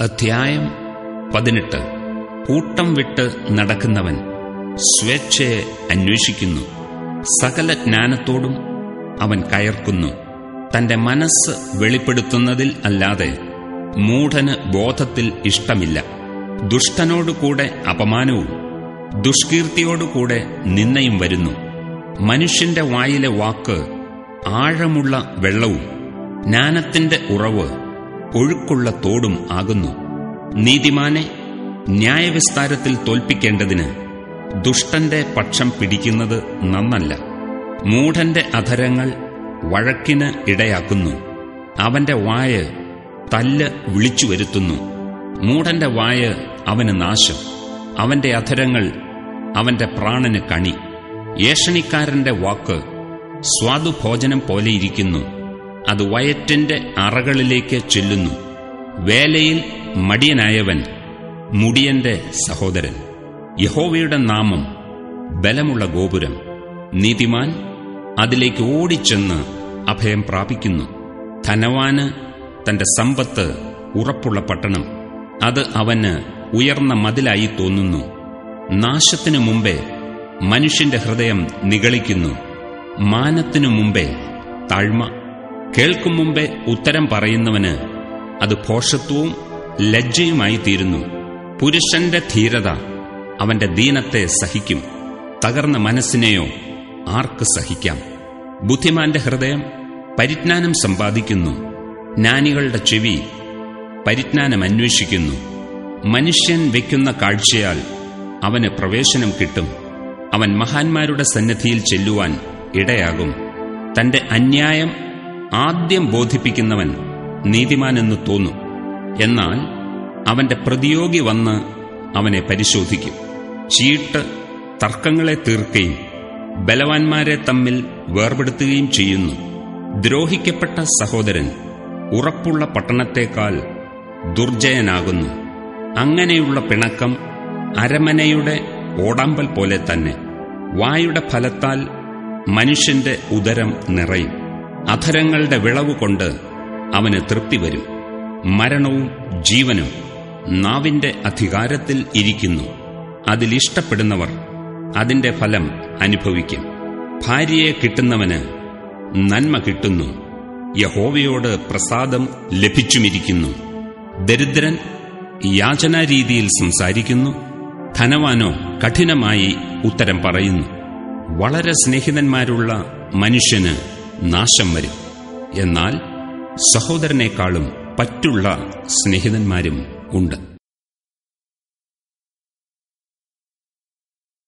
അധ്യായം പതിനെട്ട്. കൂട്ടം വിട്ട് നടക്കുന്നവൻ സ്വേച്ഛയെ അന്വേഷിക്കുന്നു. സകല ജ്ഞാനത്തോടും അവൻ കയർക്കുന്നു. തന്റെ മനസ്സ് വെളിപ്പെടുത്തുന്നതിൽ അല്ലാതെ മൂഢന് ബോധത്തിൽ ഇഷ്ടമില്ല. ദുഷ്ടനോടുകൂടെ അപമാനവും ദുഷ്കീർത്തിയോടുകൂടെ നിന്നയും വരുന്നു. മനുഷ്യന്റെ വായിലെ വാക്ക് ആഴമുള്ള വെള്ളവും ജ്ഞാനത്തിന്റെ ഉറവ് ഒഴുക്കുള്ള തോടും ആകുന്നു. നീതിമാനെ ന്യായവിസ്താരത്തിൽ തോൽപ്പിക്കേണ്ടതിന് ദുഷ്ടന്റെ പക്ഷം പിടിക്കുന്നത് നന്നല്ല. മൂഢന്റെ അധരങ്ങൾ വഴക്കിന് ഇടയാക്കുന്നു. അവന്റെ വായ് തല്ല് വിളിച്ചു വരുത്തുന്നു. മൂഢന്റെ വായ് അവന് നാശം. അവന്റെ അധരങ്ങൾ അവന്റെ പ്രാണന് കണി. ഏഷണിക്കാരന്റെ വാക്ക് സ്വാദുഭോജനം പോലെയിരിക്കുന്നു അത് വയറ്റിന്റെ അറകളിലേക്ക് ചെല്ലുന്നു. വേലയിൽ മടിയനായവൻ മുടിയന്റെ സഹോദരൻ. യഹോവയുടെ നാമം ബലമുള്ള ഗോപുരം. നീതിമാൻ അതിലേക്ക് ഓടിച്ചെന്ന് അഭയം പ്രാപിക്കുന്നു. ധനവാന് തന്റെ സമ്പത്ത് ഉറപ്പുള്ള പട്ടണം. അത് അവന് ഉയർന്ന മതിലായി തോന്നുന്നു. നാശത്തിനു മുമ്പേ മനുഷ്യന്റെ ഹൃദയം നിഗളിക്കുന്നു. മാനത്തിനു മുമ്പേ താഴ്മ കേൾക്കും മുമ്പേ ഉത്തരം പറയുന്നവന് അത് ഭോഷത്വവും ലജ്ജയുമായി തീരുന്നു പുരുഷന്റെ ധീരത അവന്റെ ദീനത്തെ സഹിക്കും. തകർന്ന മനസ്സിനെയോ ആർക്ക് സഹിക്കാം? ബുദ്ധിമാന്റെ ഹൃദയം പരിജ്ഞാനം സമ്പാദിക്കുന്നു. ജ്ഞാനികളുടെ ചെവി പരിജ്ഞാനം അന്വേഷിക്കുന്നു. മനുഷ്യൻ വയ്ക്കുന്ന കാഴ്ചയാൽ അവന് പ്രവേശനം കിട്ടും. അവൻ മഹാന്മാരുടെ സന്നദ്ധിയിൽ ചെല്ലുവാൻ ഇടയാകും. തന്റെ അന്യായം ആദ്യം ബോധിപ്പിക്കുന്നവൻ നീതിമാനെന്ന് തോന്നും. എന്നാൽ അവന്റെ പ്രതിയോഗി വന്ന് അവനെ പരിശോധിക്കും. ചീട്ട് തർക്കങ്ങളെ തീർക്കുകയും ബലവാന്മാരെ തമ്മിൽ വേർപെടുത്തുകയും ചെയ്യുന്നു. ദ്രോഹിക്കപ്പെട്ട സഹോദരൻ ഉറപ്പുള്ള പട്ടണത്തേക്കാൾ ദുർജയനാകുന്നു അങ്ങനെയുള്ള പിണക്കം അരമനയുടെ ഓടാമ്പൽ പോലെ തന്നെ വായുടെ ഫലത്താൽ മനുഷ്യന്റെ ഉദരം നിറയും. അധരങ്ങളുടെ വിളവുകൊണ്ട് അവന് തൃപ്തി വരും. മരണവും ജീവനും നാവിന്റെ അധികാരത്തിൽ ഇരിക്കുന്നു. അതിലിഷ്ടപ്പെടുന്നവർ അതിന്റെ ഫലം അനുഭവിക്കും. ഭാര്യയെ കിട്ടുന്നവന് നന്മ കിട്ടുന്നു. യഹോവയോട് പ്രസാദം ലഭിച്ചുമിരിക്കുന്നു. ദരിദ്രൻ യാചനാരീതിയിൽ സംസാരിക്കുന്നു. ധനവാനോ കഠിനമായി ഉത്തരം പറയുന്നു. വളരെ സ്നേഹിതന്മാരുള്ള മനുഷ്യന് നാശം വരും. എന്നാൽ സഹോദരനേക്കാളും പറ്റുള്ള സ്നേഹിതന്മാരും ഉണ്ട്.